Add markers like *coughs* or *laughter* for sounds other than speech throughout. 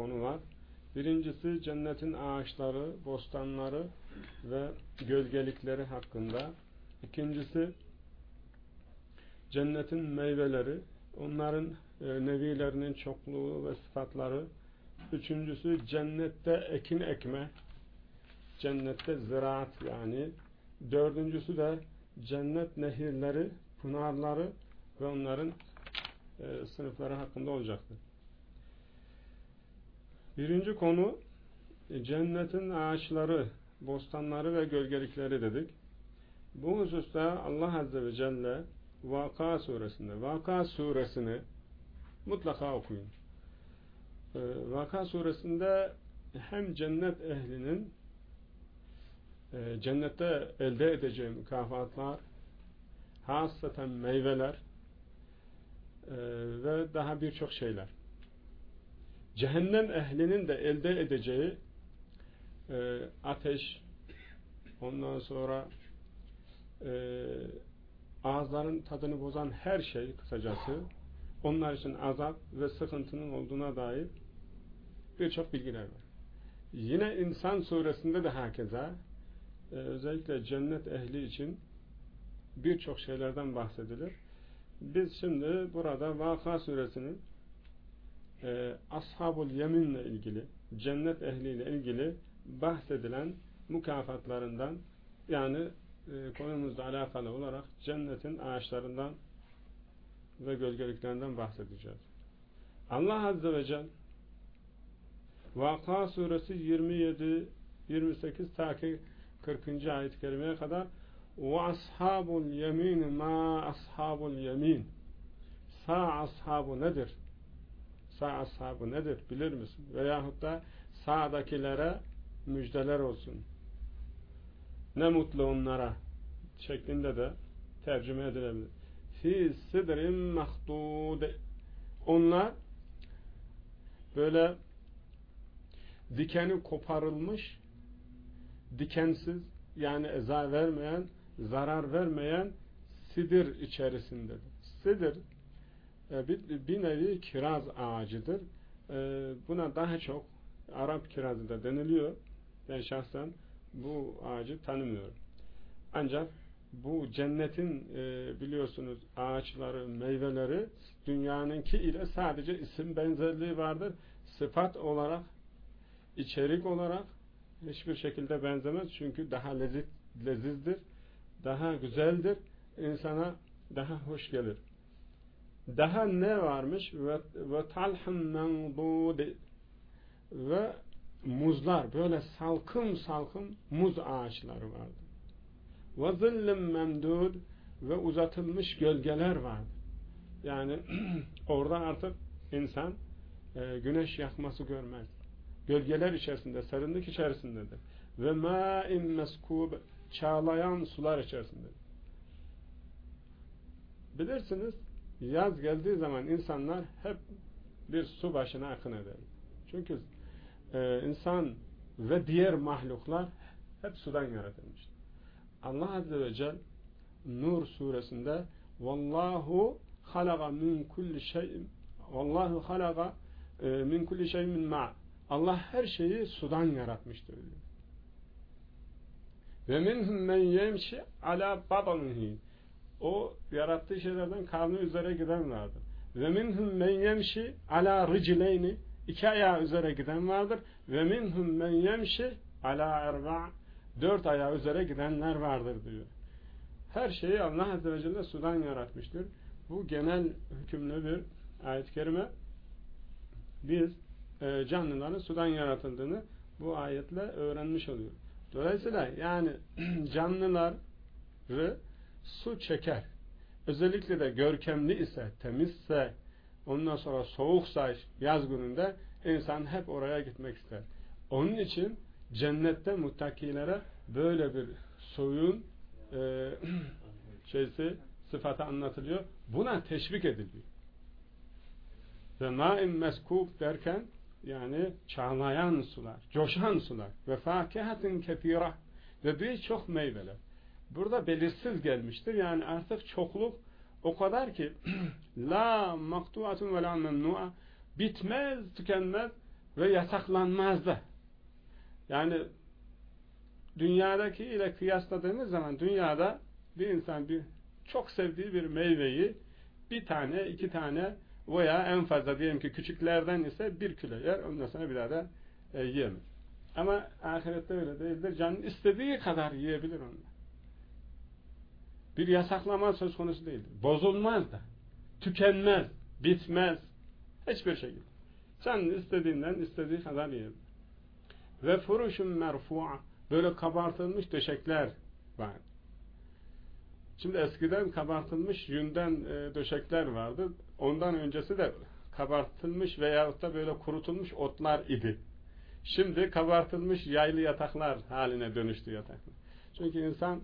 konu var. Birincisi cennetin ağaçları, bostanları ve gölgelikleri hakkında. İkincisi cennetin meyveleri, onların e, nevilerinin çokluğu ve sıfatları. Üçüncüsü cennette ekin ekme, cennette ziraat yani. Dördüncüsü de cennet nehirleri, pınarları ve onların e, sınıfları hakkında olacaktır. Birinci konu e, cennetin ağaçları, bostanları ve gölgelikleri dedik. Bu hususta Allah Azze ve Celle Vaka suresinde Vaka suresini mutlaka okuyun. E, Vaka suresinde hem cennet ehlinin e, cennette elde edeceği mükafatlar hasaten meyveler ve daha birçok şeyler cehennem ehlinin de elde edeceği e, ateş ondan sonra e, ağızların tadını bozan her şey kısacası onlar için azap ve sıkıntının olduğuna dair birçok bilgiler var. Yine insan suresinde de hakeza e, özellikle cennet ehli için birçok şeylerden bahsedilir. Biz şimdi burada Vaka suresinin e, Ashabul Yemin'le ilgili, cennet ehliyle ilgili bahsedilen mükafatlarından yani e, konumuzla alakalı olarak cennetin ağaçlarından ve gölgeliklerinden bahsedeceğiz. Allah Azze ve Celle Vaka suresi 27 28 ta ki 40. ayet-i kerimeye kadar ve ashabul yemin ma ashabul yemin sağ ashabı nedir? Sağ ashabı nedir bilir misin? Veyahut da sağdakilere müjdeler olsun. Ne mutlu onlara şeklinde de tercüme edilebilir. Fi sidrin mahdud onlar böyle dikeni koparılmış dikensiz yani eza vermeyen zarar vermeyen sidir içerisindedir. Sidir bir, bir nevi kiraz ağacıdır. E, buna daha çok Arap kirazı da deniliyor. Ben şahsen bu ağacı tanımıyorum. Ancak bu cennetin e, biliyorsunuz ağaçları, meyveleri dünyanınki ile sadece isim benzerliği vardır. Sıfat olarak, içerik olarak hiçbir şekilde benzemez. Çünkü daha leziz, lezizdir, daha güzeldir, insana daha hoş gelir. Daha ne varmış? Ve, talhın ve muzlar böyle salkım salkım muz ağaçları vardı. Ve zillim memdud ve uzatılmış gölgeler vardı. Yani *clears throat* orada artık insan e, güneş yakması görmez. Gölgeler içerisinde, serinlik içerisindedir. Ve ma'in meskub çağlayan sular içerisindedir. Bilirsiniz yaz geldiği zaman insanlar hep bir su başına akın eder. Çünkü e, insan ve diğer mahluklar hep sudan yaratılmıştır. Allah Azze ve Celle Nur suresinde Vallahu halaga min kulli şeyin Vallahu halaga e, min kulli şeyin min ma Allah her şeyi sudan yaratmıştır diyor. Ve minhum men yemşi ala badanihi o yarattığı şeylerden karnı üzere giden vardır. Ve minhum men yemşi ala ricleyni iki ayağı üzere giden vardır. Ve minhum men yemşi ala erba dört ayağı üzere gidenler vardır diyor. Her şeyi Allah Azze ve Celle sudan yaratmıştır. Bu genel hükümlü bir ayet-i kerime. Biz e, canlıların sudan yaratıldığını bu ayetle öğrenmiş oluyoruz. Dolayısıyla yani *clears throat* canlıları su çeker. Özellikle de görkemli ise, temizse, ondan sonra soğuksa yaz gününde insan hep oraya gitmek ister. Onun için cennette muttakilere böyle bir suyun e, *clears throat* şeysi sıfatı anlatılıyor. Buna teşvik ediliyor. Ve ma'in meskub derken yani çağlayan sular, coşan sular ve fakihatin kefira ve birçok meyveler burada belirsiz gelmiştir. Yani artık çokluk o kadar ki *clears throat* la maktuatun ve la memnu'a bitmez, tükenmez ve yasaklanmaz da. Yani dünyadaki ile kıyasladığımız zaman dünyada bir insan bir çok sevdiği bir meyveyi bir tane, iki tane veya en fazla diyelim ki küçüklerden ise bir kilo yer. Ondan sonra bir daha da e, yiyemez. Ama ahirette öyle değildir. Canın istediği kadar yiyebilir onu. Bir yasaklama söz konusu değildir. Bozulmaz da. Tükenmez. Bitmez. Hiçbir şekilde. Canın istediğinden istediği kadar yiyebilir. Ve furuşun merfu'a. Böyle kabartılmış döşekler var. Şimdi eskiden kabartılmış yünden e, döşekler vardı. Ondan öncesi de kabartılmış veyahut da böyle kurutulmuş otlar idi. Şimdi kabartılmış yaylı yataklar haline dönüştü yataklar. Çünkü insan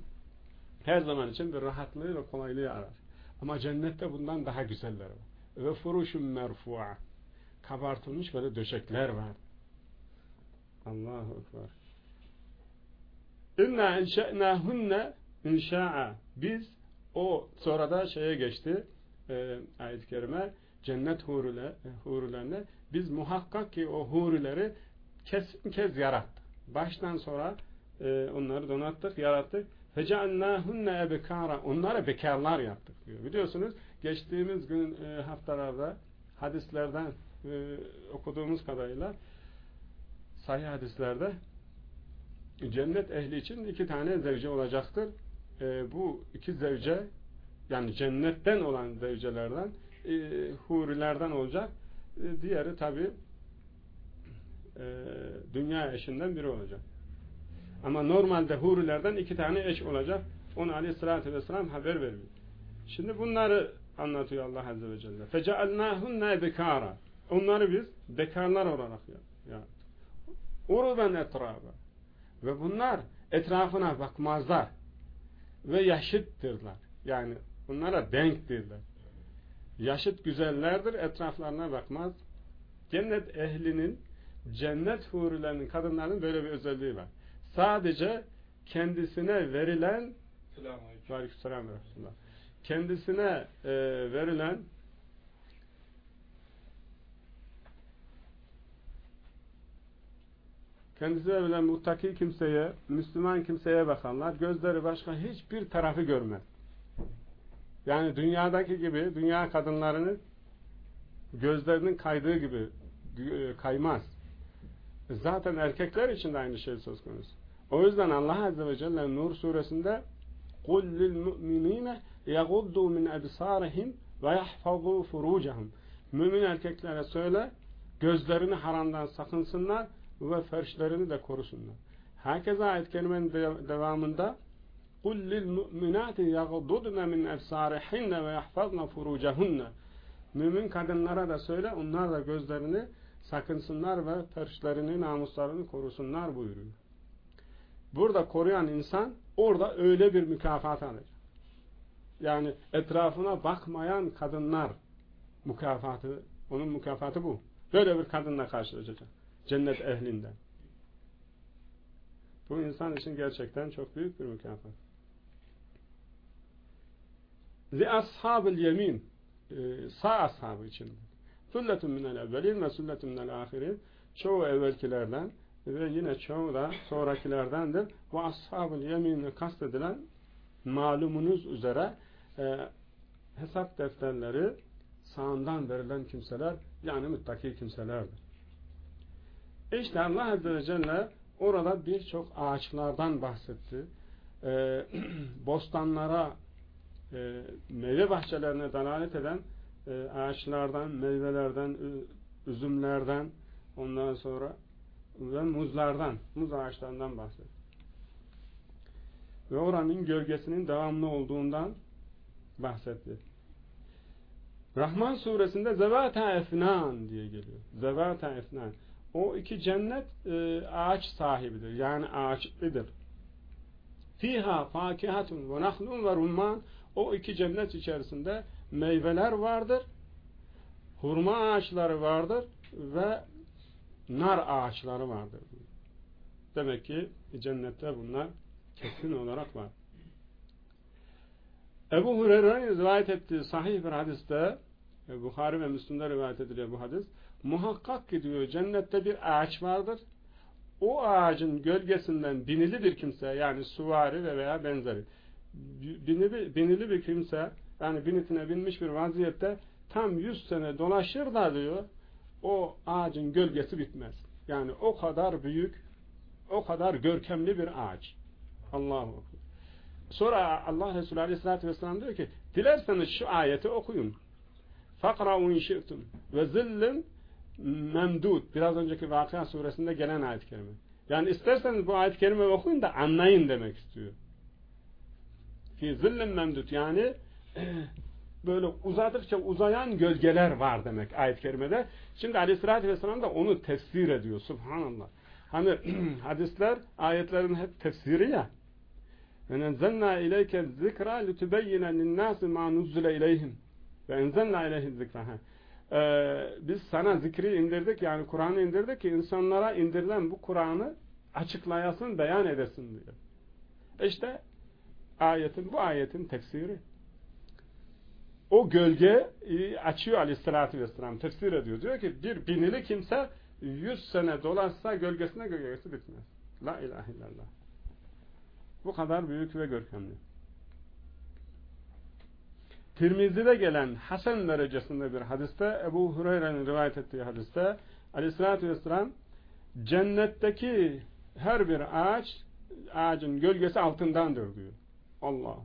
her zaman için bir rahatlığı ve kolaylığı arar. Ama cennette bundan daha güzeller var. Ve furuşun merfu'a. Kabartılmış böyle döşekler var. Allahu Ekber. İnna enşe'nâhunne inşa'a. Biz o sonra da şeye geçti e, ayet-i kerime cennet hurule, hurulerine biz muhakkak ki o hurileri kesin kez yarattık. Baştan sonra e, onları donattık, yarattık. Feceannâhunne ebekâra. Onlara bekarlar yaptık diyor. Biliyorsunuz geçtiğimiz gün e, haftalarda hadislerden e, okuduğumuz kadarıyla sahih hadislerde cennet ehli için iki tane zevce olacaktır. E, bu iki zevce yani cennetten olan zevcelerden e, hurilerden olacak. E, diğeri tabi e, dünya eşinden biri olacak. Ama normalde hurilerden iki tane eş olacak. Onu aleyhissalatü vesselam haber veriyor. Şimdi bunları anlatıyor Allah Azze ve Celle. فَجَعَلْنَاهُنَّ بِكَارًا Onları biz bekarlar olarak yaptık. Uruben etrafı. Ve bunlar etrafına bakmazlar. Ve yaşıttırlar. Yani bunlara denktirler. Yaşıt güzellerdir, etraflarına bakmaz. Cennet ehlinin, cennet hurilerinin, kadınlarının böyle bir özelliği var. Sadece kendisine verilen Aleykümselam kendisine e, verilen kendisine verilen muttaki kimseye, Müslüman kimseye bakanlar gözleri başka hiçbir tarafı görmez. Yani dünyadaki gibi dünya kadınlarının gözlerinin kaydığı gibi e, kaymaz. Zaten erkekler için de aynı şey söz konusu. O yüzden Allah Azze ve Celle Nur suresinde قُلْ لِلْمُؤْمِنِينَ يَغُضُّوا مِنْ أَبْصَارِهِمْ وَيَحْفَظُوا فُرُوجَهُمْ Mümin erkeklere söyle gözlerini haramdan sakınsınlar ve ferşlerini de korusunlar. Herkese ayet kelimenin devamında قُلْ لِلْمُؤْمِنَاتِ يَغْضُضْنَ مِنْ اَبْصَارِهِنَّ وَيَحْفَظْنَ فُرُوجَهُنَّ Mümin kadınlara da söyle onlar da gözlerini sakınsınlar ve ferşlerini, namuslarını korusunlar buyuruyor. Burada koruyan insan orada öyle bir mükafat alacak. Yani etrafına bakmayan kadınlar mükafatı, onun mükafatı bu. Böyle bir kadınla karşılaşacak. Cennet ehlinden. Bu insan için gerçekten çok büyük bir mükafat. Li ashabil yemin e, sağ ashabı için. Sülletun minel evvelin ve sülletun minel ahirin çoğu evvelkilerden ve yine çoğu da sonrakilerdendir. Bu ashab-ı yeminle kastedilen malumunuz üzere e, hesap defterleri sağından verilen kimseler yani müttaki kimselerdir. İşte Allah Azze ve Celle orada birçok ağaçlardan bahsetti. E, *clears throat* bostanlara e, meyve bahçelerine dalalet eden e, ağaçlardan, meyvelerden, üzümlerden ondan sonra ve muzlardan, muz ağaçlarından bahsediyor. Ve oranın gölgesinin devamlı olduğundan bahsetti. Rahman suresinde zevata efnan diye geliyor. Zevata efnan. O iki cennet e, ağaç sahibidir. Yani ağaçlıdır. Fiha fakihatun ve nahlun ve rumman. O iki cennet içerisinde meyveler vardır. Hurma ağaçları vardır ve nar ağaçları vardır. Demek ki cennette bunlar kesin olarak var. Ebu Hureyre'nin rivayet ettiği sahih bir hadiste Bukhari ve Müslim'de rivayet ediliyor bu hadis. muhakkak ki diyor cennette bir ağaç vardır. O ağacın gölgesinden binili bir kimse yani suvari ve veya benzeri binili, binili bir kimse yani binitine binmiş bir vaziyette tam 100 sene dolaşır da diyor o ağacın gölgesi bitmez. Yani o kadar büyük, o kadar görkemli bir ağaç. Allahu akbar. Sonra Allah Resulü Aleyhisselatü Vesselam diyor ki dilerseniz şu ayeti okuyun. Fakra'un şi'tum ve zillin memdud. Biraz önceki Vakıa suresinde gelen ayet-i kerime. Yani isterseniz bu ayet-i kerime okuyun da anlayın demek istiyor. Fi zillin memdud yani böyle uzadıkça uzayan gölgeler var demek ayet-i kerimede. Şimdi Aleyhisselatü Vesselam da onu tefsir ediyor. Subhanallah. Hani *clears throat* hadisler ayetlerin hep tefsiri ya. وَنَنْزَلْنَا اِلَيْكَ الذِّكْرَى لِتُبَيِّنَ لِلنَّاسِ مَا نُزُّلَ اِلَيْهِمْ وَاَنْزَلْنَا اِلَيْهِ الذِّكْرَى ee, Biz sana zikri indirdik yani Kur'an'ı indirdik ki insanlara indirilen bu Kur'an'ı açıklayasın, beyan edesin diyor. İşte ayetin, bu ayetin tefsiri. O gölge açıyor aleyhissalatü vesselam tefsir ediyor. Diyor ki bir binili kimse yüz sene dolaşsa gölgesine gölgesi bitmez. La ilahe illallah. Bu kadar büyük ve görkemli. Tirmizi'de gelen Hasan derecesinde bir hadiste Ebu Hureyre'nin rivayet ettiği hadiste aleyhissalatü vesselam cennetteki her bir ağaç ağacın gölgesi altındandır diyor. Allah.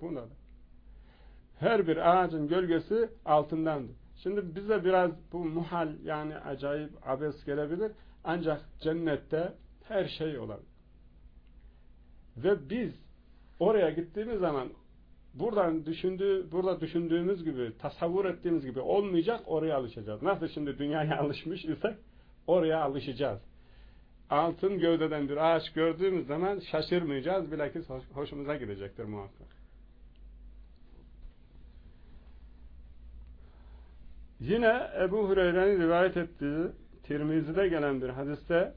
Bu ne? Her bir ağacın gölgesi altındandır. Şimdi bize biraz bu muhal yani acayip abes gelebilir. Ancak cennette her şey olabilir. Ve biz oraya gittiğimiz zaman buradan düşündüğü, burada düşündüğümüz gibi, tasavvur ettiğimiz gibi olmayacak, oraya alışacağız. Nasıl şimdi dünyaya *laughs* alışmış isek oraya alışacağız. Altın gövdeden bir ağaç gördüğümüz zaman şaşırmayacağız, bilakis hoşumuza gidecektir muhakkak. Yine Ebu Hureyre'nin rivayet ettiği Tirmizi'de gelen bir hadiste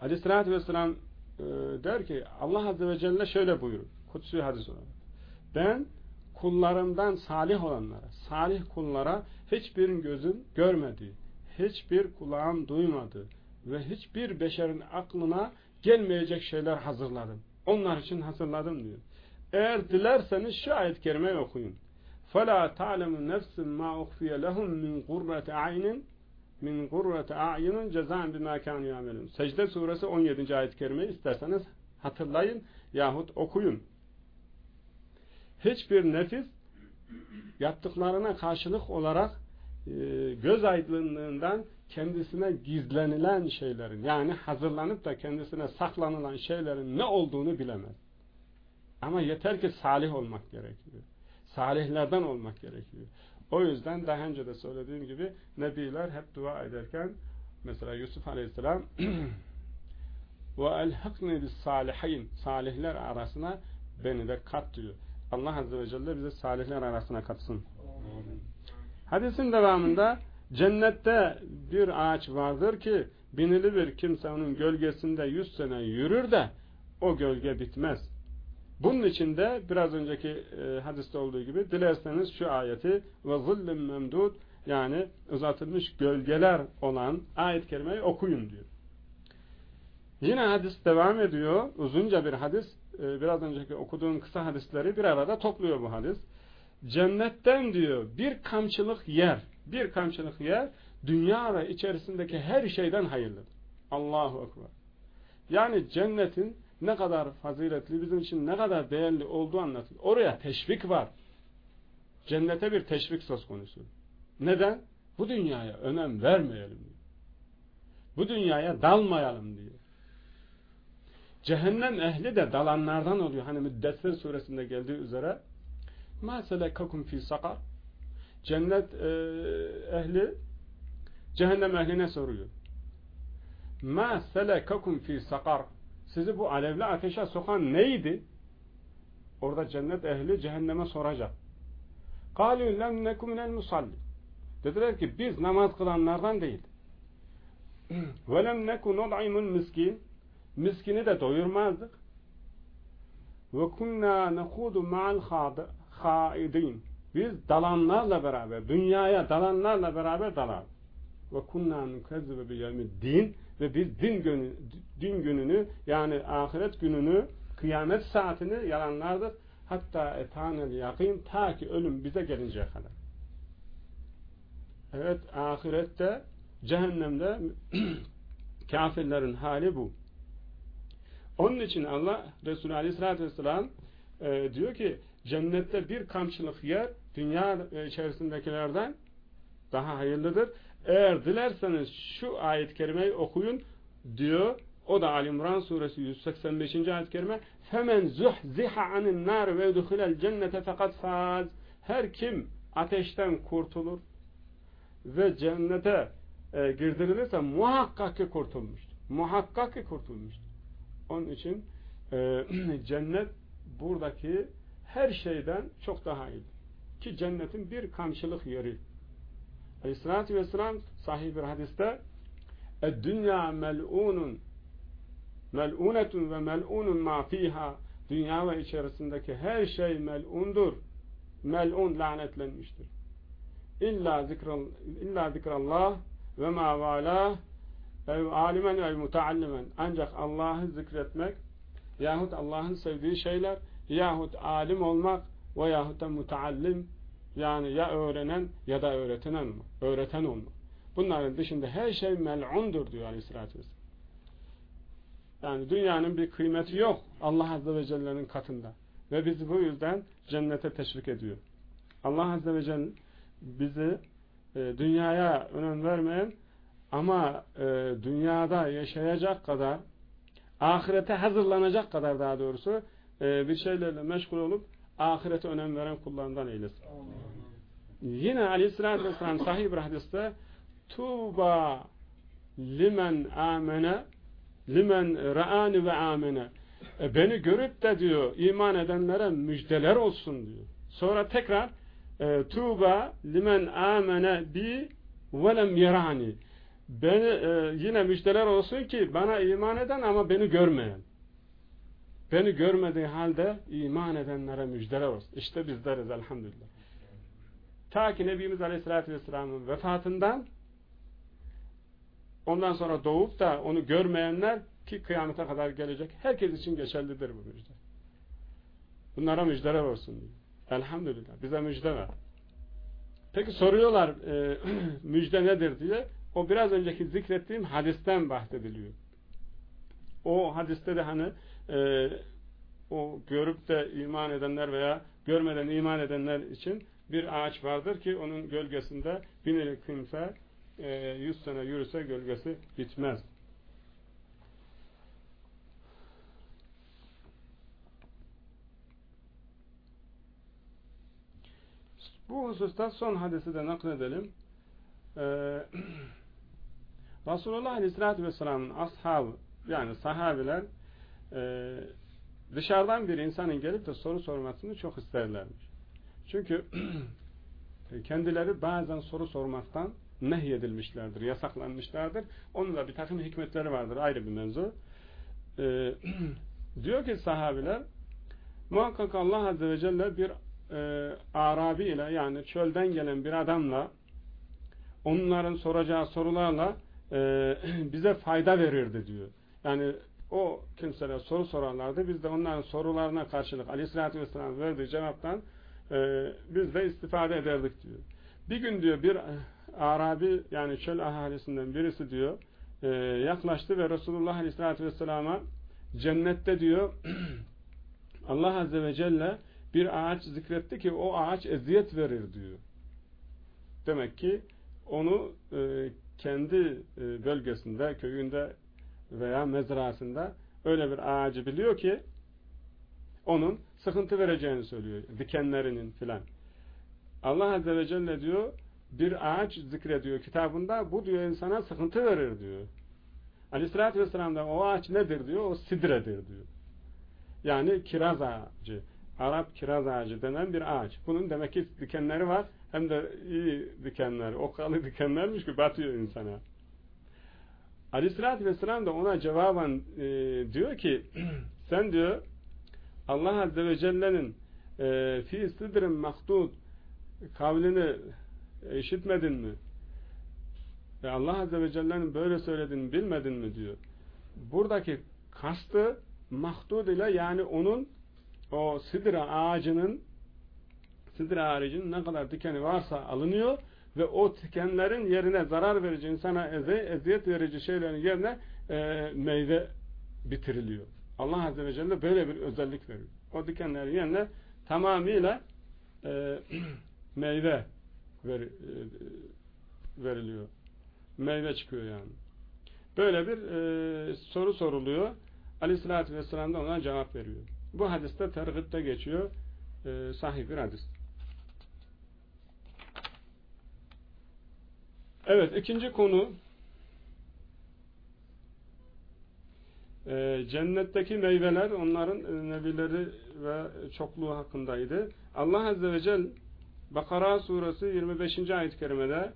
Aleyhisselatü Vesselam e, der ki Allah Azze ve Celle şöyle buyurur. Kutsi hadis olarak. Ben kullarımdan salih olanlara, salih kullara hiçbir gözün görmediği, hiçbir kulağın duymadığı ve hiçbir beşerin aklına gelmeyecek şeyler hazırladım. Onlar için hazırladım diyor. Eğer dilerseniz şu ayet-i kerimeyi okuyun. فَلَا تَعْلَمُ نَفْسٍ مَا اُخْفِيَ لَهُمْ مِنْ قُرَّةِ عَيْنٍ min gurrete a'yunun cezan bima kanu yamelun. Secde suresi 17. ayet-i kerimeyi isterseniz hatırlayın yahut okuyun. Hiçbir nefis yaptıklarına karşılık olarak e, göz aydınlığından kendisine gizlenilen şeylerin yani hazırlanıp da kendisine saklanılan şeylerin ne olduğunu bilemez. Ama yeter ki salih olmak gerekiyor. Salihlerden olmak gerekiyor. O yüzden daha önce de söylediğim gibi Nebiler hep dua ederken mesela Yusuf Aleyhisselam *clears throat* ve elhakni bis salihin salihler arasına beni de kat diyor. Allah Azze ve Celle bize salihler arasına katsın. Hadisin devamında cennette bir ağaç vardır ki binili bir kimse onun gölgesinde yüz sene yürür de o gölge bitmez. Bunun için de biraz önceki e, hadiste olduğu gibi dilerseniz şu ayeti ve zillim memdud yani uzatılmış gölgeler olan ayet kelimeyi okuyun diyor. Yine hadis devam ediyor. Uzunca bir hadis. E, biraz önceki okuduğum kısa hadisleri bir arada topluyor bu hadis. Cennetten diyor bir kamçılık yer, bir kamçılık yer dünya ve içerisindeki her şeyden hayırlıdır. Allahu Ekber. Yani cennetin ne kadar faziletli, bizim için ne kadar değerli olduğu anlatılıyor. Oraya teşvik var. Cennete bir teşvik söz konusu. Neden? Bu dünyaya önem vermeyelim diyor. Bu dünyaya dalmayalım diyor. Cehennem ehli de dalanlardan oluyor. Hani Müddessir suresinde geldiği üzere مَا سَلَكَكُمْ fi sakar Cennet e, ehli cehennem ehline soruyor. مَا سَلَكَكُمْ fi sakar sizi bu alevli ateşe sokan neydi? Orada cennet ehli cehenneme soracak. قَالُوا لَمْ نَكُ مِنَ الْمُصَلِّ Dediler ki biz namaz kılanlardan değil. وَلَمْ نَكُ نُضْعِمُ miskin Miskini de doyurmazdık. وَكُنَّا نَخُودُ مَعَ الْخَائِدِينَ Biz dalanlarla beraber, dünyaya dalanlarla beraber dalar. Ve kunna nukezzibe bi din ve biz din günü, din gününü yani ahiret gününü, kıyamet saatini yalanlardık. Hatta etanel yakin ta ki ölüm bize gelinceye kadar. Evet ahirette cehennemde *clears throat* kafirlerin hali bu. Onun için Allah Resulü Aleyhisselatü Vesselam e, diyor ki cennette bir kamçılık yer dünya içerisindekilerden daha hayırlıdır. Eğer dilerseniz şu ayet-i kerimeyi okuyun diyor. O da Ali İmran suresi 185. ayet-i kerime Femen zuhziha anin nar ve udkhilel cennete fakat faz. Her kim ateşten kurtulur ve cennete e, girdirilirse muhakkak ki kurtulmuştur. Muhakkak ki kurtulmuştur. Onun için e, *clears throat* cennet buradaki her şeyden çok daha iyi. Ki cennetin bir kamçılık yeri. Aleyhissalatü vesselam sahih bir hadiste dünya mel'unun mel'unetun ve mel'unun ma fiha dünya ve içerisindeki her şey mel'undur. Mel'un lanetlenmiştir. İlla zikral illa zikrallah ve ma valah ev alimen ev mutaallimen ancak Allah'ı zikretmek yahut Allah'ın sevdiği şeyler yahut alim olmak veyahut da mutaallim yani ya öğrenen ya da öğreten olmak. Öğreten olmak. Bunların dışında her şey mel'undur diyor Aleyhisselatü Vesselam. Yani dünyanın bir kıymeti yok Allah Azze ve Celle'nin katında. Ve bizi bu yüzden cennete teşvik ediyor. Allah Azze ve Celle bizi e, dünyaya önem vermeyen ama e, dünyada yaşayacak kadar ahirete hazırlanacak kadar daha doğrusu e, bir şeylerle meşgul olup ahirete önem veren kullarından eylesin. Yine aleyhissalatü vesselam sahih bir hadiste Tuğba limen amene limen ra'ani ve amene e, beni görüp de diyor iman edenlere müjdeler olsun diyor. Sonra tekrar e, Tuğba limen amene bi velem yerani beni e, yine müjdeler olsun ki bana iman eden ama beni görmeyen. Beni görmediği halde iman edenlere müjdeler olsun. İşte bizleriz elhamdülillah. Ta ki Nebimiz Aleyhisselatü Vesselam'ın vefatından ondan sonra doğup da onu görmeyenler ki kıyamete kadar gelecek herkes için geçerlidir bu müjde. Bunlara müjdeler olsun diyor. Elhamdülillah. Bize müjde ver. Peki soruyorlar e, *clears throat* müjde nedir diye. O biraz önceki zikrettiğim hadisten bahsediliyor. O hadiste de hani e, o görüp de iman edenler veya görmeden iman edenler için bir ağaç vardır ki onun gölgesinde bin kimse e, yüz sene yürüse gölgesi bitmez. Bu hususta son hadisi de nakledelim. Ee, *clears throat* Resulullah Aleyhisselatü Vesselam'ın ashabı yani sahabiler e, dışarıdan bir insanın gelip de soru sormasını çok isterlermiş. Çünkü *clears throat* kendileri bazen soru sormaktan nehyedilmişlerdir, yasaklanmışlardır. Onun da bir takım hikmetleri vardır, ayrı bir mevzu. Ee, *clears throat* diyor ki sahabiler, muhakkak Allah Azze ve Celle bir e, Arabi ile yani çölden gelen bir adamla onların soracağı sorularla e, *clears throat* bize fayda verirdi diyor. Yani o kimseler soru sorarlardı. Biz de onların sorularına karşılık Aleyhisselatü Vesselam verdiği cevaptan e, biz de istifade ederdik diyor. Bir gün diyor bir Arabi yani çöl ahalisinden birisi diyor e, yaklaştı ve Resulullah Aleyhisselatü Vesselam'a cennette diyor *clears throat* Allah Azze ve Celle bir ağaç zikretti ki o ağaç eziyet verir diyor. Demek ki onu e, kendi e, bölgesinde, köyünde veya mezrasında öyle bir ağacı biliyor ki onun sıkıntı vereceğini söylüyor. Dikenlerinin filan. Allah Azze ve Celle diyor bir ağaç zikrediyor kitabında bu diyor insana sıkıntı verir diyor. Aleyhissalatü Vesselam da o ağaç nedir diyor? O sidredir diyor. Yani kiraz ağacı. Arap kiraz ağacı denen bir ağaç. Bunun demek ki dikenleri var. Hem de iyi dikenler. Okalı dikenlermiş ki batıyor insana. Aleyhissalatü Vesselam da ona cevaben e, diyor ki *clears throat* sen diyor Allah Azze ve Celle'nin e, fi sidrin mahdud kavlini işitmedin mi? Ve Allah Azze ve Celle'nin böyle söylediğini bilmedin mi diyor. Buradaki kastı mahdud ile yani onun o sidra ağacının sidra ağacının ne kadar dikeni varsa alınıyor ve o dikenlerin yerine zarar verici, insana eze, eziyet verici şeylerin yerine e, meyve bitiriliyor. Allah Azze ve Celle böyle bir özellik veriyor. O dikenlerin yerine tamamıyla e, *clears throat* meyve ver, e, veriliyor. Meyve çıkıyor yani. Böyle bir e, soru soruluyor. Aleyhissalatü Vesselam da ona cevap veriyor. Bu hadiste tergıpte geçiyor. E, sahih bir hadis. Evet, ikinci konu e, cennetteki meyveler onların e, nebileri ve çokluğu hakkındaydı. Allah Azze ve Celle Bakara suresi 25. ayet-i kerimede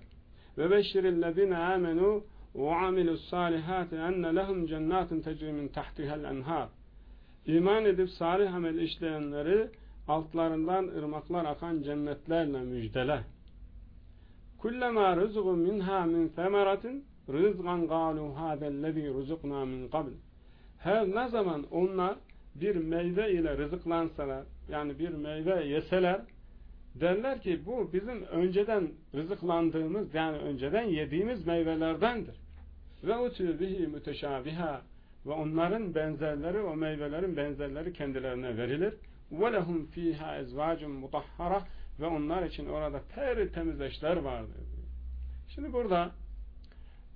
ve beşşirillezine amenu ve amilus salihati enne lehum cennetin tecri min tahtiha'l enhar. İman edip salih amel işleyenleri altlarından ırmaklar akan cennetlerle müjdele. Kullama rızqu minha min semeratin rızqan galu hâzellezî rızıkna min qabl. Her ne zaman onlar bir meyve ile rızıklansalar, yani bir meyve yeseler, derler ki bu bizim önceden rızıklandığımız, yani önceden yediğimiz meyvelerdendir. Ve utü bihi müteşabiha ve onların benzerleri, o meyvelerin benzerleri kendilerine verilir. Ve lehum fiha ezvacun mutahhara ve onlar için orada ter temiz eşler vardır. Şimdi burada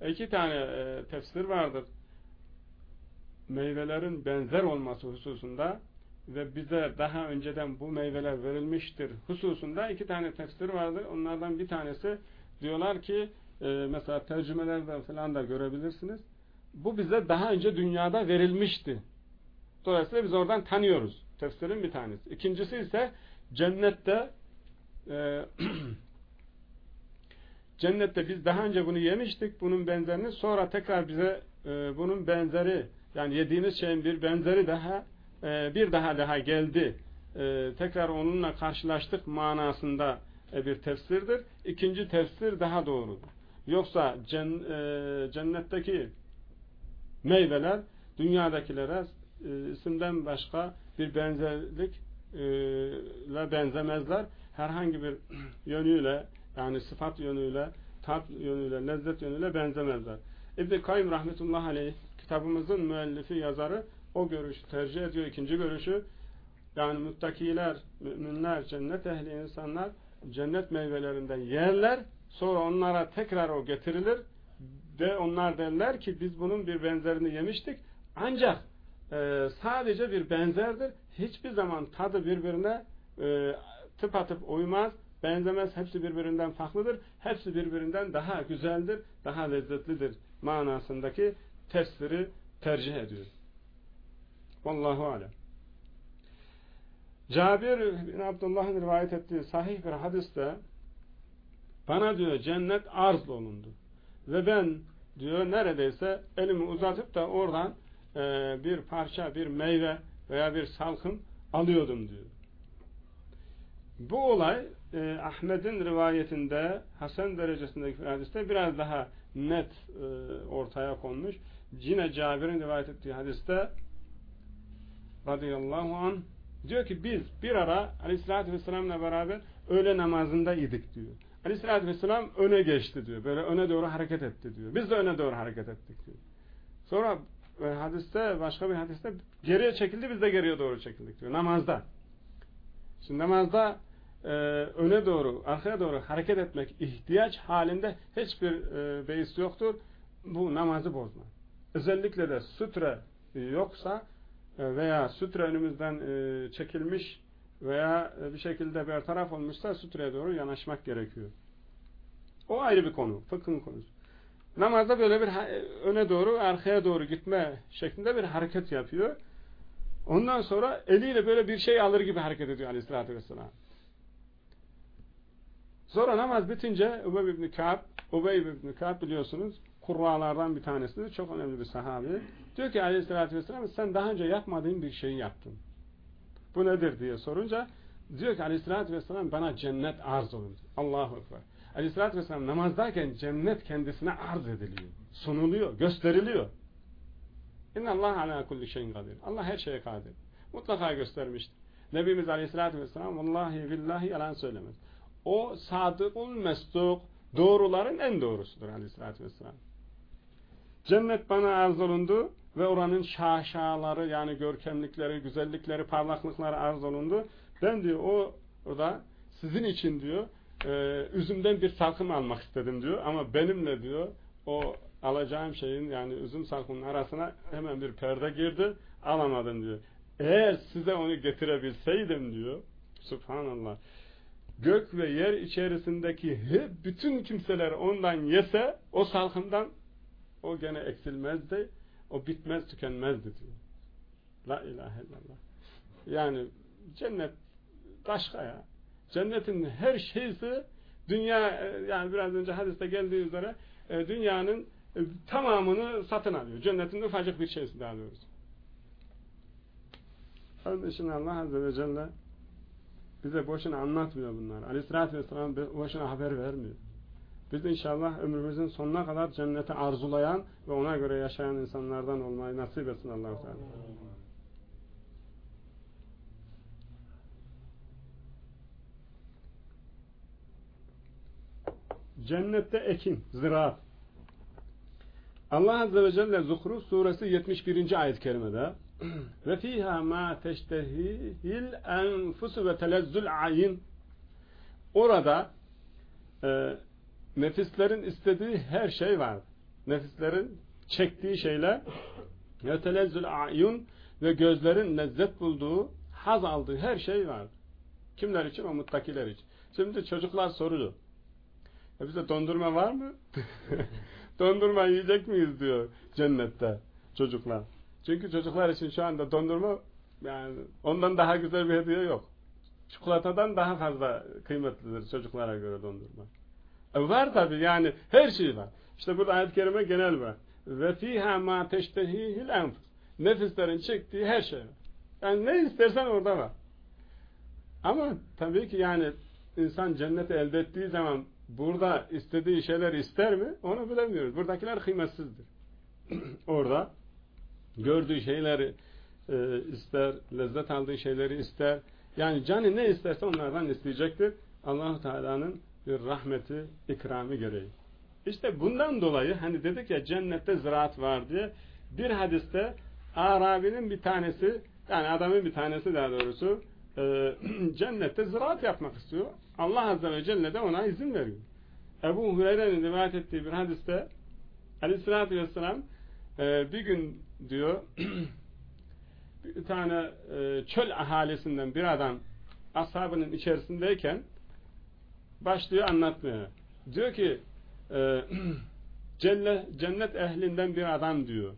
iki tane e, tefsir vardır. Meyvelerin benzer olması hususunda ve bize daha önceden bu meyveler verilmiştir hususunda iki tane tefsir vardır. Onlardan bir tanesi diyorlar ki e, mesela tercümelerde falan da görebilirsiniz. Bu bize daha önce dünyada verilmişti. Dolayısıyla biz oradan tanıyoruz. Tefsirin bir tanesi. İkincisi ise cennette e, *clears throat* cennette biz daha önce bunu yemiştik. Bunun benzerini sonra tekrar bize e, bunun benzeri yani yediğimiz şeyin bir benzeri daha e, bir daha daha geldi. E, tekrar onunla karşılaştık manasında e, bir tefsirdir. İkinci tefsir daha doğrudur. Yoksa cen, e, cennetteki meyveler dünyadakilere e, isimden başka bir benzerlik e, ile benzemezler. Herhangi bir yönüyle yani sıfat yönüyle, tat yönüyle, lezzet yönüyle benzemezler. İbn-i Kayyum rahmetullahi aleyh kitabımızın müellifi yazarı o görüşü tercih ediyor. ikinci görüşü yani muttakiler, müminler, cennet ehli insanlar cennet meyvelerinden yerler sonra onlara tekrar o getirilir ve onlar derler ki biz bunun bir benzerini yemiştik ancak e, sadece bir benzerdir. Hiçbir zaman tadı birbirine e, tıpatıp uymaz, benzemez. Hepsi birbirinden farklıdır. Hepsi birbirinden daha güzeldir, daha lezzetlidir manasındaki tefsiri tercih ediyor. Wallahu alem. Cabir bin Abdullah'ın rivayet ettiği sahih bir hadiste bana diyor cennet arz olundu. Ve ben diyor neredeyse elimi uzatıp da oradan e, bir parça, bir meyve veya bir salkım alıyordum diyor. Bu olay e, Ahmet'in rivayetinde Hasan derecesindeki hadiste biraz daha net e, ortaya konmuş. Yine Cabir'in rivayet ettiği hadiste radıyallahu an diyor ki biz bir ara aleyhissalatü vesselamla beraber öğle namazında idik diyor. Aleyhissalatü vesselam öne geçti diyor. Böyle öne doğru hareket etti diyor. Biz de öne doğru hareket ettik diyor. Sonra e, hadiste başka bir hadiste geriye çekildi biz de geriye doğru çekildik diyor. Namazda. Şimdi namazda e, öne doğru, arkaya doğru hareket etmek ihtiyaç halinde hiçbir e, beis yoktur. Bu namazı bozmaz. Özellikle de sütre yoksa e, veya sütre önümüzden e, çekilmiş veya e, bir şekilde bir taraf olmuşsa sütreye doğru yanaşmak gerekiyor. O ayrı bir konu. Fıkhın konusu. Namazda böyle bir öne doğru, arkaya doğru gitme şeklinde bir hareket yapıyor. Ondan sonra eliyle böyle bir şey alır gibi hareket ediyor aleyhissalatü vesselam. Sonra namaz bitince Ubey ibn Ka'b, Ubey ibn Ka'b biliyorsunuz kurralardan bir tanesidir. Çok önemli bir sahabi. Diyor ki aleyhissalatü vesselam sen daha önce yapmadığın bir şeyi yaptın. Bu nedir diye sorunca diyor ki aleyhissalatü vesselam bana cennet arz olun. Allahu Ekber. Aleyhissalatü vesselam namazdayken cennet kendisine arz ediliyor. Sunuluyor, gösteriliyor. İnna Allah ala kulli şeyin kadir. Allah her şeye kadir. Mutlaka göstermiştir. Nebimiz Aleyhisselatü Vesselam vallahi billahi yalan söylemez. O sadıkul mesduk doğruların en doğrusudur Aleyhisselatü Vesselam. Cennet bana arz olundu ve oranın şaşaları yani görkemlikleri, güzellikleri, parlaklıkları arz olundu. Ben diyor o orada sizin için diyor e, üzümden bir salkım almak istedim diyor ama benimle diyor o alacağım şeyin yani üzüm salkımının arasına hemen bir perde girdi alamadım diyor. Eğer size onu getirebilseydim diyor subhanallah gök ve yer içerisindeki hep bütün kimseler ondan yese o salkımdan o gene eksilmezdi o bitmez tükenmezdi diyor. La ilahe illallah. Yani cennet başka ya. Cennetin her şeysi dünya yani biraz önce hadiste geldiği üzere e, dünyanın e, tamamını satın alıyor. Cennetin ufacık bir şeysi daha doğrusu. Onun için Allah Azze ve Celle bize boşuna anlatmıyor bunlar. Aleyhissalatü Vesselam boşuna haber vermiyor. Biz inşallah ömrümüzün sonuna kadar cenneti arzulayan ve ona göre yaşayan insanlardan olmayı nasip etsin allah Teala. Cennette ekin, ziraat. Allah Azze ve Celle Zuhruf suresi 71. ayet-i kerimede *clears throat* ve fiha ma teştehihil enfusu ve telezzül ayin orada e, nefislerin istediği her şey var. Nefislerin çektiği şeyler ve telezzül ayun ve gözlerin lezzet bulduğu, haz aldığı her şey var. Kimler için? O muttakiler için. Şimdi çocuklar soruyor. E bize dondurma var mı? *laughs* dondurma yiyecek miyiz diyor cennette çocuklar. Çünkü çocuklar için şu anda dondurma yani ondan daha güzel bir hediye yok. Çikolatadan daha fazla kıymetlidir çocuklara göre dondurma. E var tabi yani her şey var. İşte burada ayet-i kerime genel var. Ve fiha ma teştehihil enfus. Nefislerin çektiği her şey var. Yani ne istersen orada var. Ama tabii ki yani insan cenneti elde ettiği zaman burada istediği şeyler ister mi? Onu bilemiyoruz. Buradakiler kıymetsizdir. *clears throat* orada gördüğü şeyleri e, ister, lezzet aldığı şeyleri ister. Yani canı ne isterse onlardan isteyecektir. allah Teala'nın bir rahmeti, ikrami gereği. İşte bundan dolayı hani dedik ya cennette ziraat var diye bir hadiste Arabi'nin bir tanesi yani adamın bir tanesi daha doğrusu e, *clears throat* cennette ziraat yapmak istiyor. Allah Azze ve Celle de ona izin veriyor. Ebu Hureyre'nin rivayet ettiği bir hadiste Aleyhisselatü Vesselam e, bir gün diyor *clears throat* bir tane e, çöl ahalisinden bir adam ashabının içerisindeyken başlıyor anlatmaya. Diyor ki e, *clears throat* cennet ehlinden bir adam diyor.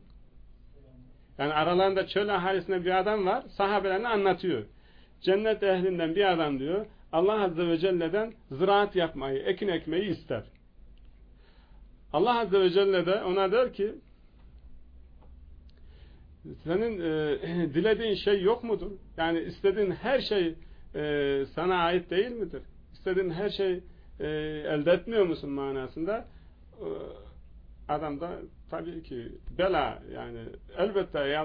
Yani aralarında çöl ahalisinden bir adam var. Sahabelerini anlatıyor. Cennet ehlinden bir adam diyor. Allah Azze ve Celle'den ziraat yapmayı, ekin ekmeyi ister. Allah Azze ve Celle de ona der ki senin e, *clears throat* dilediğin şey yok mudur? Yani istediğin her şey e, sana ait değil midir? İstediğin her şey e, elde etmiyor musun manasında? E, adam da tabii ki bela yani elbette ey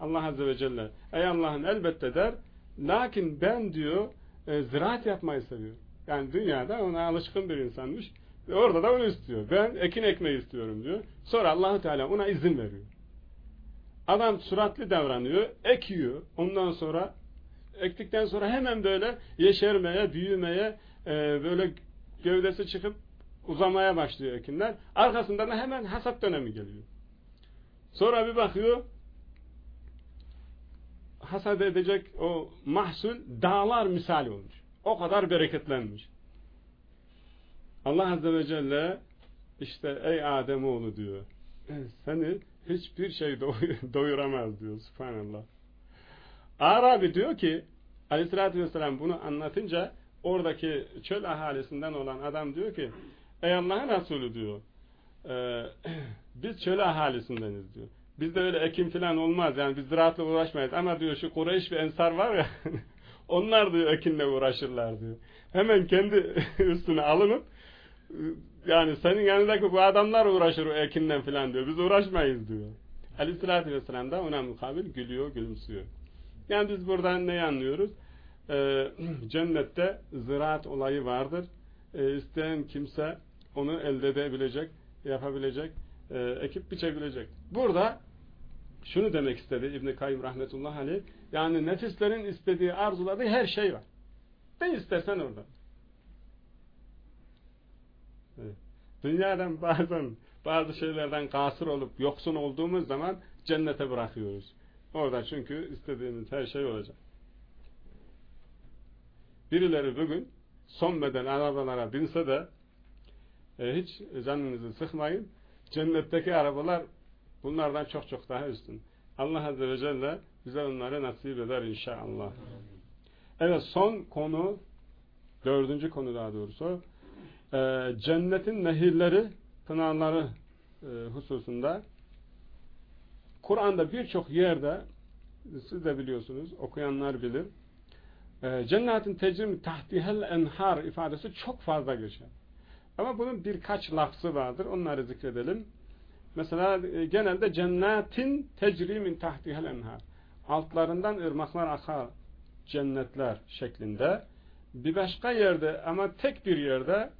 Allah Azze ve Celle ey Allah'ın elbette der lakin ben diyor e, ziraat yapmayı seviyor. Yani dünyada ona alışkın bir insanmış. Orada da onu istiyor. Ben ekin ekmeği istiyorum diyor. Sonra Allahu Teala ona izin veriyor. Adam suratlı davranıyor, ekiyor. Ondan sonra ektikten sonra hemen böyle yeşermeye, büyümeye, e, böyle gövdesi çıkıp uzamaya başlıyor ekinler. Arkasından da hemen hasat dönemi geliyor. Sonra bir bakıyor hasat edecek o mahsul dağlar misali olmuş. O kadar bereketlenmiş. Allah Azze ve Celle işte ey Ademoğlu diyor seni hiçbir şey *laughs* doyuramaz diyor subhanallah. Arabi diyor ki aleyhissalatü vesselam bunu anlatınca oradaki çöl ahalisinden olan adam diyor ki ey Allah'ın Resulü diyor e, *clears throat* biz çöl ahalисindeniz diyor. Bizde öyle ekim falan olmaz yani biz ziraatla uğraşmayız ama diyor şu Kureyş ve Ensar var ya *laughs* Onlar diyor ekinle uğraşırlar diyor. Hemen kendi *laughs* üstüne alınıp yani senin yanındaki bu adamlar uğraşır o ekinden filan diyor. Biz uğraşmayız diyor. Aleyhissalatü vesselam da ona mukabil gülüyor, gülümsüyor. Yani biz buradan ne anlıyoruz? Ee, *clears throat* cennette ziraat olayı vardır. Ee, isteyen kimse onu elde edebilecek, yapabilecek, e, ekip biçebilecek. Burada şunu demek istedi İbn Kayyim rahmetullah aleyh. Yani nefislerin istediği, arzuladığı her şey var. Ne istersen orada. Evet. Dünyadan bazen bazı şeylerden kasır olup yoksun olduğumuz zaman cennete bırakıyoruz. Orada çünkü istediğimiz her şey olacak. Birileri bugün son model arabalara binse de e, hiç canınızı sıkmayın. Cennetteki arabalar bunlardan çok çok daha üstün. Allah Azze ve Celle bize onları nasip eder inşallah. Evet son konu dördüncü konu daha doğrusu e, cennetin nehirleri pınarları e, hususunda Kur'an'da birçok yerde siz de biliyorsunuz okuyanlar bilir e, cennetin tecrim tahtihel enhar ifadesi çok fazla geçer. Ama bunun birkaç lafzı vardır. Onları zikredelim. Mesela e, genelde cennetin tecrimin tahtihel enhar. Altlarından ırmaklar akar cennetler şeklinde. Bir başka yerde ama tek bir yerde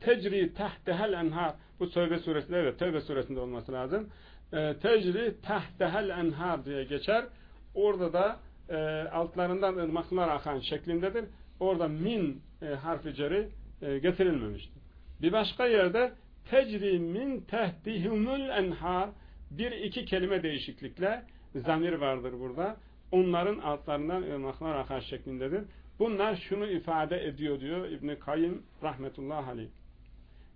tecri tahtehel enhar bu Tevbe suresinde evet Tevbe suresinde olması lazım. E, tecri tahtehel enhar diye geçer. Orada da e, altlarından ırmaklar akan şeklindedir. Orada min e, harfi ceri e, getirilmemiştir. Bir başka yerde tecri min tehtihumul enhar bir iki kelime değişiklikle zamir vardır burada. Onların altlarından ırmaklar akar şeklindedir. Bunlar şunu ifade ediyor diyor İbn Kayyim rahmetullah aleyh.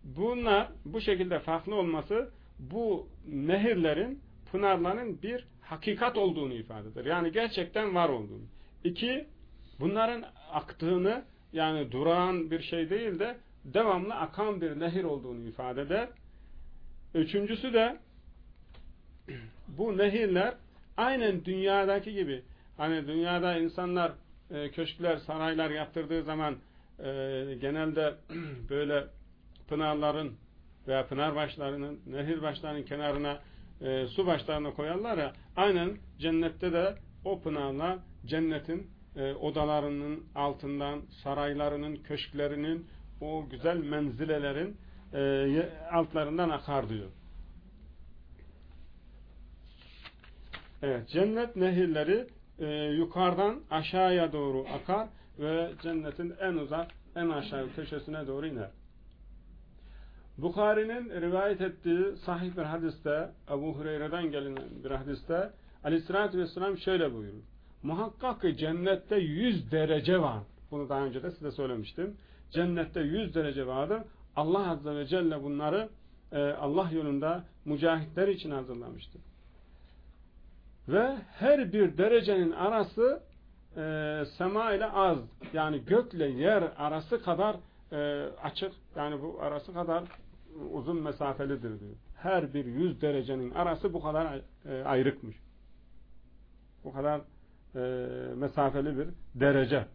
Bunlar bu şekilde farklı olması bu nehirlerin, pınarların bir hakikat olduğunu ifade eder. Yani gerçekten var olduğunu. İki, bunların aktığını yani duran bir şey değil de devamlı akan bir nehir olduğunu ifade eder. Üçüncüsü de *clears throat* bu nehirler aynen dünyadaki gibi hani dünyada insanlar e, köşkler, saraylar yaptırdığı zaman e, genelde *clears throat* böyle pınarların veya pınar başlarının, nehir başlarının kenarına e, su başlarına koyarlar ya aynen cennette de o pınarlar cennetin e, odalarının altından saraylarının, köşklerinin o güzel menzilelerin e, altlarından akar diyor. Evet, cennet nehirleri e, yukarıdan aşağıya doğru akar ve cennetin en uzak, en aşağı köşesine doğru iner. Bukhari'nin rivayet ettiği sahih bir hadiste Ebu Hureyre'den gelen bir hadiste Aleyhisselatü Vesselam şöyle buyurur. Muhakkak ki cennette 100 derece var. Bunu daha önce de size söylemiştim. Cennette 100 derece vardır. Allah Azze ve Celle bunları e, Allah yolunda mücahitler için hazırlamıştır. Ve her bir derecenin arası e, sema ile az yani gökle yer arası kadar e, açık yani bu arası kadar uzun mesafelidir diyor. Her bir yüz derecenin arası bu kadar e, ayrıkmış. Bu kadar e, mesafeli bir derece.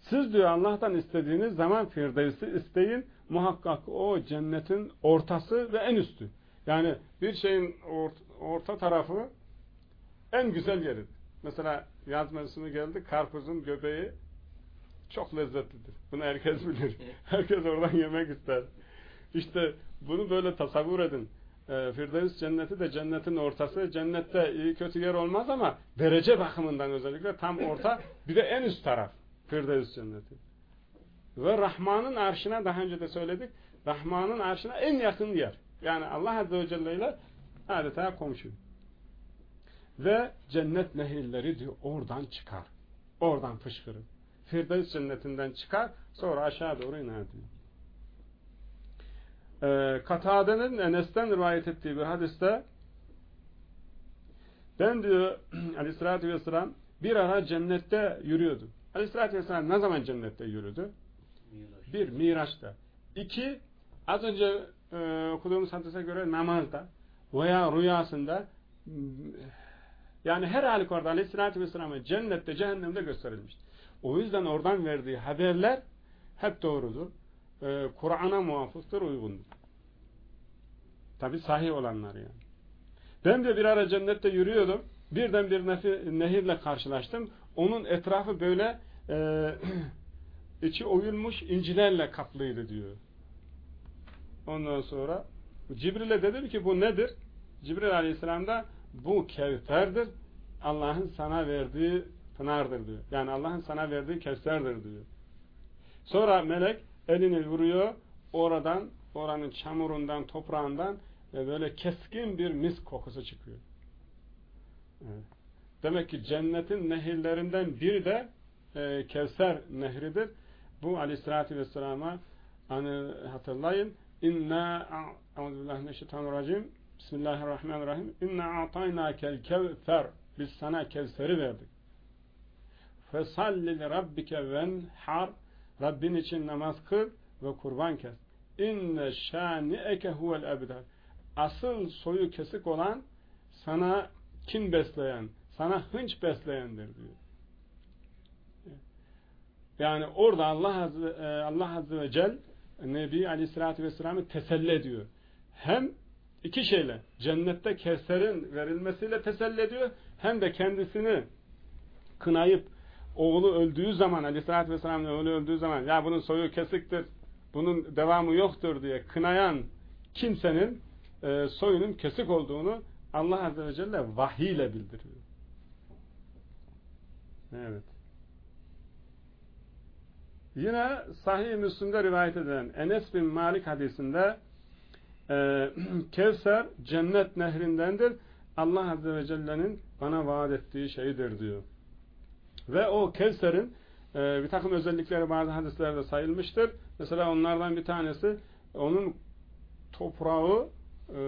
Siz diyor Allah'tan istediğiniz zaman Firdevs'i isteyin. Muhakkak o cennetin ortası ve en üstü. Yani bir şeyin orta tarafı en güzel yeridir. Mesela yaz mevsimi geldi. Karpuzun göbeği çok lezzetlidir. Bunu herkes *laughs* bilir. Herkes oradan yemek ister. İşte bunu böyle tasavvur edin. E, Firdevs cenneti de cennetin ortası. Cennette iyi kötü yer olmaz ama derece bakımından özellikle tam orta. Bir de en üst taraf. Firdevs cenneti. Ve Rahman'ın arşına daha önce de söyledik. Rahman'ın arşına en yakın yer. Yani Allah Azze ve Celle ile adeta komşu. Ve cennet nehirleri diyor oradan çıkar. Oradan fışkırır. Firdevs cennetinden çıkar sonra aşağı doğru iner diyor. Ee, Katade'nin Enes'ten rivayet ettiği bir hadiste ben diyor *clears throat* aleyhissalatü vesselam bir ara cennette yürüyordu. Aleyhissalatü vesselam ne zaman cennette yürüdü? Miraç. Bir, Miraç'ta. İki, az önce e, okuduğumuz hadise göre namazda veya rüyasında Yani her halükarda aleyhissalatü vesselam'a cennette cehennemde gösterilmiştir. O yüzden oradan verdiği haberler hep doğrudur. Ee, Kur'an'a muvafıktır, uygundur. Tabi sahih olanlar yani. Ben de bir ara cennette yürüyordum. Birden bir nehirle karşılaştım. Onun etrafı böyle e, *clears throat* içi oyulmuş incilerle kaplıydı diyor. Ondan sonra Cibril'e dedim ki bu nedir? Cibril aleyhisselam da bu Kevser'dir. Allah'ın sana verdiği pınardır diyor. Yani Allah'ın sana verdiği Kevser'dir diyor. Sonra melek elini vuruyor. Oradan, oranın çamurundan, toprağından ve böyle keskin bir mis kokusu çıkıyor. Demek ki cennetin nehirlerinden biri de e, Kevser nehridir. Bu aleyhissalatü vesselama hani hatırlayın. İnna euzubillahimineşşeytanirracim Bismillahirrahmanirrahim. İnna a'taynakel kevfer. Biz sana Kevser'i verdik. Fesalli rabbike venhar. Rabbin için namaz kıl ve kurban kes. İnne şani'eke huvel ebder. Asıl soyu kesik olan sana kim besleyen, sana hınç besleyendir diyor. Yani orada Allah Azze, e, Allah Azze ve Celle Nebi Aleyhisselatü Vesselam'ı teselli ediyor. Hem iki şeyle cennette Kevser'in verilmesiyle teselli ediyor hem de kendisini kınayıp oğlu öldüğü zaman Aleyhisselatü Vesselam'ın oğlu öldüğü zaman ya bunun soyu kesiktir bunun devamı yoktur diye kınayan kimsenin e, soyunun kesik olduğunu Allah Azze ve Celle vahiy ile bildiriyor. Evet. Yine Sahih-i Müslim'de rivayet edilen Enes bin Malik hadisinde e, *clears throat* Kevser cennet nehrindendir. Allah Azze ve Celle'nin bana vaat ettiği şeydir diyor. Ve o Kevser'in e, bir takım özellikleri bazı hadislerde sayılmıştır. Mesela onlardan bir tanesi onun toprağı e,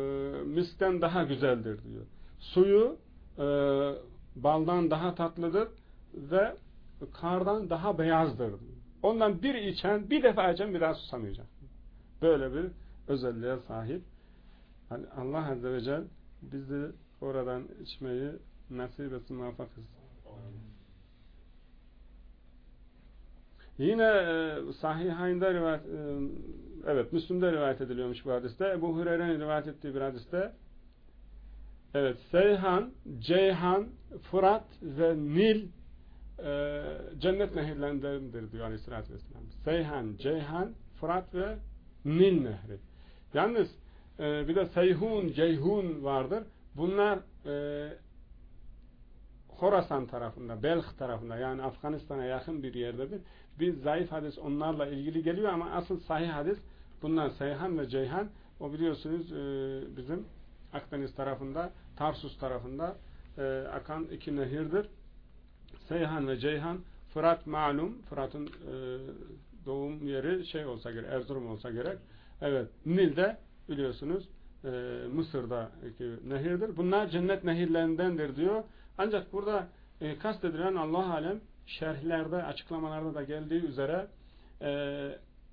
misten daha güzeldir diyor. Suyu e, baldan daha tatlıdır ve kardan daha beyazdır. Ondan bir içen, bir defa içen bir daha susamayacak. Böyle bir özelliğe sahip. Yani Allah Azze ve Celle bizi oradan içmeyi nasip etsin muvaffak Yine e, Sahihayn'da rivayet e, evet Müslüm'de rivayet ediliyormuş bu hadiste. Ebu Hureyre'nin rivayet ettiği bir hadiste evet Seyhan, Ceyhan, Fırat ve Nil e, cennet nehirlerindendir diyor Aleyhisselatü Vesselam. Seyhan, Ceyhan, Fırat ve Nil nehri. Yalnız e, bir de Seyhun, Ceyhun vardır. Bunlar e, Horasan tarafında, Belh tarafında yani Afganistan'a yakın bir yerdedir. Bir zayıf hadis onlarla ilgili geliyor ama asıl sahih hadis bunlar Seyhan ve Ceyhan. O biliyorsunuz e, bizim Akdeniz tarafında, Tarsus tarafında e, akan iki nehirdir. Seyhan ve Ceyhan Fırat malum Fırat'ın e, doğum yeri şey olsa gerek Erzurum olsa gerek evet Nil'de biliyorsunuz e, Mısır'daki nehirdir. Bunlar cennet nehirlerindendir diyor. Ancak burada e, kastedilen Allah alem şerhlerde açıklamalarda da geldiği üzere e,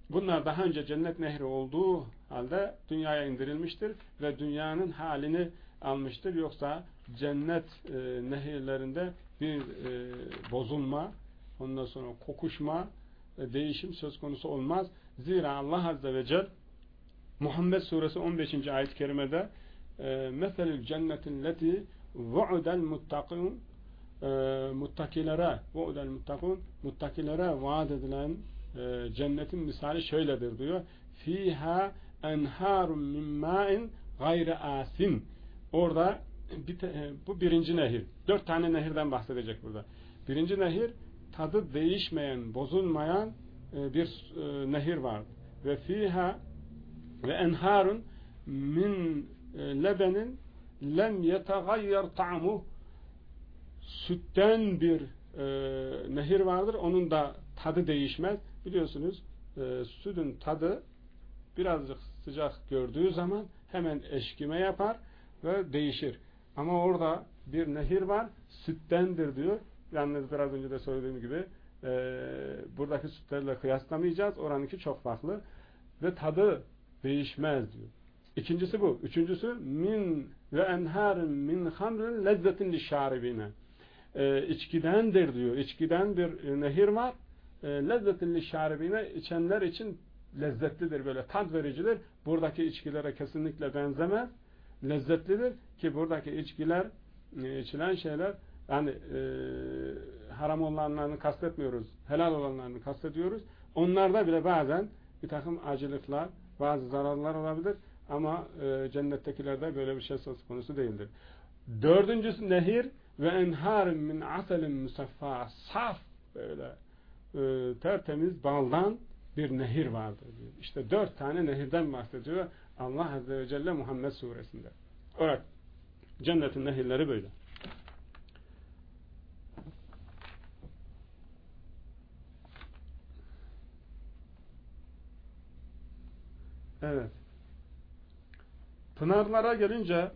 bunlar daha önce cennet nehri olduğu halde dünyaya indirilmiştir ve dünyanın halini almıştır. Yoksa cennet e, nehirlerinde bir e, bozulma, ondan sonra kokuşma, e, değişim söz konusu olmaz. Zira Allah Azze ve Celle Muhammed Suresi 15. ayet-i kerimede meselül cennetin leti vu'udel muttakun e, muttakilere vu'udel muttakun muttakilere vaat edilen e, cennetin misali şöyledir diyor. Fiha enharun min ma'in gayre asin. Orada bir, e, bu birinci nehir. Dört tane nehirden bahsedecek burada. Birinci nehir tadı değişmeyen, bozulmayan e, bir e, nehir var. Ve fiha ve enharun min lebenin lem yetegayyer ta'mu sütten bir e, nehir vardır. Onun da tadı değişmez. Biliyorsunuz e, sütün tadı birazcık sıcak gördüğü zaman hemen eşkime yapar ve değişir. Ama orada bir nehir var, süttendir diyor. Yalnız biraz önce de söylediğim gibi e, buradaki sütlerle kıyaslamayacağız. Oranınki çok farklı. Ve tadı değişmez diyor. İkincisi bu. Üçüncüsü min ve enharin min hamrin lezzetin lişşaribine. E, içkidendir diyor. İçkiden bir e, nehir var. E, lezzetin lişşaribine içenler için lezzetlidir böyle tat vericidir. Buradaki içkilere kesinlikle benzemez. Lezzetlidir ki buradaki içkiler e, içilen şeyler yani e, haram olanlarını kastetmiyoruz. Helal olanlarını kastediyoruz. Onlarda bile bazen bir takım acılıklar, bazı zararlar olabilir. Ama e, cennettekilerde böyle bir şey söz konusu değildir. Dördüncüsü nehir ve enharin min aselin musaffa saf böyle e, tertemiz baldan bir nehir vardır diyor. İşte dört tane nehirden bahsediyor Allah Azze ve Celle Muhammed suresinde. Evet. Cennetin nehirleri böyle. Evet. Pınarlara gelince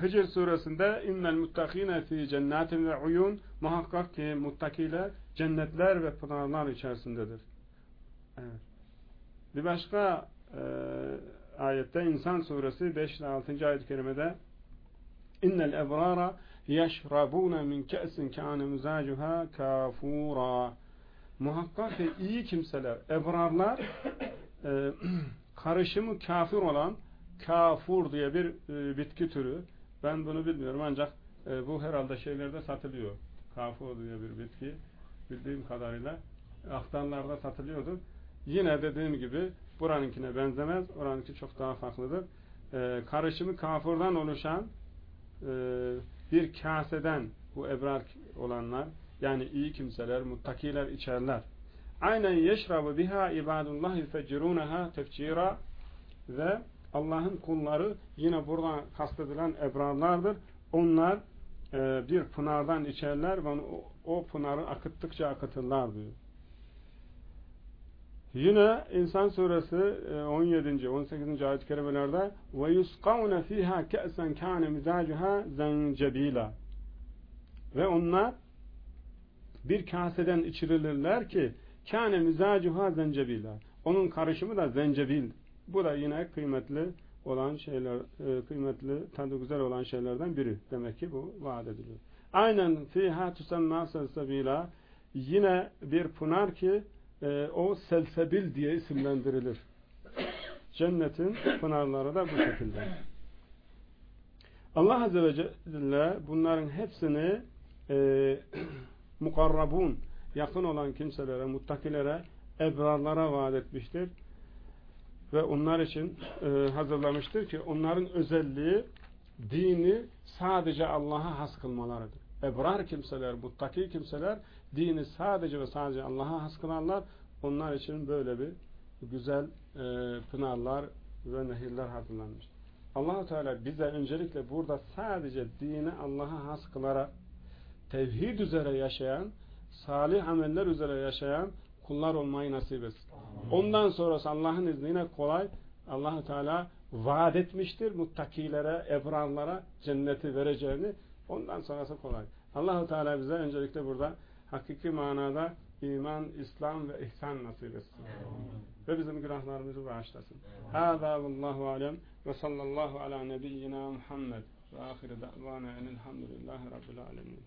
Hicr suresinde innel muttakine fi cennetin ve uyun muhakkak ki muttakiler cennetler ve pınarlar içerisindedir. Evet. Bir başka e, ayette İnsan suresi 5 ile 6. ayet-i kerimede innel ebrara yeşrabune min ke'sin kâne mizacuha kafura muhakkak ki iyi kimseler ebrarlar e, *clears throat* karışımı kafir olan kafur diye bir e, bitki türü. Ben bunu bilmiyorum ancak e, bu herhalde şeylerde satılıyor. Kafur diye bir bitki. Bildiğim kadarıyla aktarlarda satılıyordu. Yine dediğim gibi buranınkine benzemez. Oranınki çok daha farklıdır. E, karışımı kafurdan oluşan e, bir kaseden bu ebrar olanlar yani iyi kimseler, muttakiler içerler. Aynen yeşrabu biha ibadullah yufeccirunaha tefcira ve Allah'ın kulları yine burada kastedilen ebrarlardır. Onlar e, bir pınardan içerler ve o, o pınarı akıttıkça akıtırlar diyor. Yine İnsan suresi 17. 18. ayet-i kerimelerde ve yusqavne fiha ke'sen kâne mizacuha zencebila ve onlar bir kaseden içirilirler ki kâne mizacuha zencebila onun karışımı da zencebil bu da yine kıymetli olan şeyler, e, kıymetli, tadı güzel olan şeylerden biri. Demek ki bu vaat ediliyor. Aynen fiha tusemma selsebila yine bir pınar ki e, o selsebil diye isimlendirilir. *coughs* Cennetin pınarları da bu şekilde. Allah Azze ve Celle bunların hepsini e, *coughs* mukarrabun yakın olan kimselere, muttakilere, ebrarlara vaat etmiştir ve onlar için e, hazırlamıştır ki onların özelliği dini sadece Allah'a has kılmalarıdır. Ebrar kimseler, muttaki kimseler dini sadece ve sadece Allah'a has kılarlar. Onlar için böyle bir güzel e, pınarlar ve nehirler hazırlanmış. allah Teala bize öncelikle burada sadece dini Allah'a has kılarak tevhid üzere yaşayan, salih ameller üzere yaşayan kullar olmayı nasip etsin. Ondan sonrası Allah'ın izniyle kolay allah Teala vaat etmiştir muttakilere, ebrarlara cenneti vereceğini. Ondan sonrası kolay. allah Teala bize öncelikle burada hakiki manada iman, İslam ve ihsan nasip etsin. Ve bizim günahlarımızı bağışlasın. Hâzâ vallahu alem ve sallallahu ala nebiyyina Muhammed ve ahire da'vana enelhamdülillahi rabbil alemin.